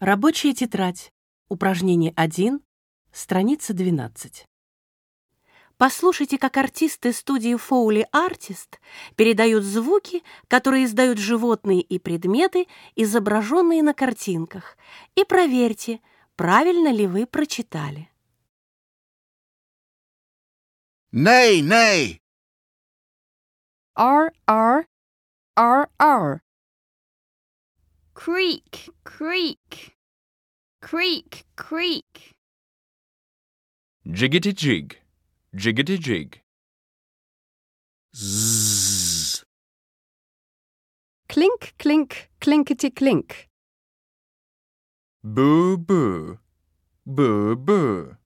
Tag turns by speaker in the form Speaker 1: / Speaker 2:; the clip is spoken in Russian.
Speaker 1: Рабочая тетрадь. Упражнение 1, страница 12. Послушайте, как артисты студии Foley Artist передают звуки, которые издают животные и предметы, изображенные на картинках, и проверьте, правильно ли вы прочитали.
Speaker 2: R R R R
Speaker 3: creak, creak, creak, creak,
Speaker 4: Jiggity jig, jiggity jig.
Speaker 5: Zzz.
Speaker 2: clink clink clinkety clink
Speaker 4: Boo boo, boo boo.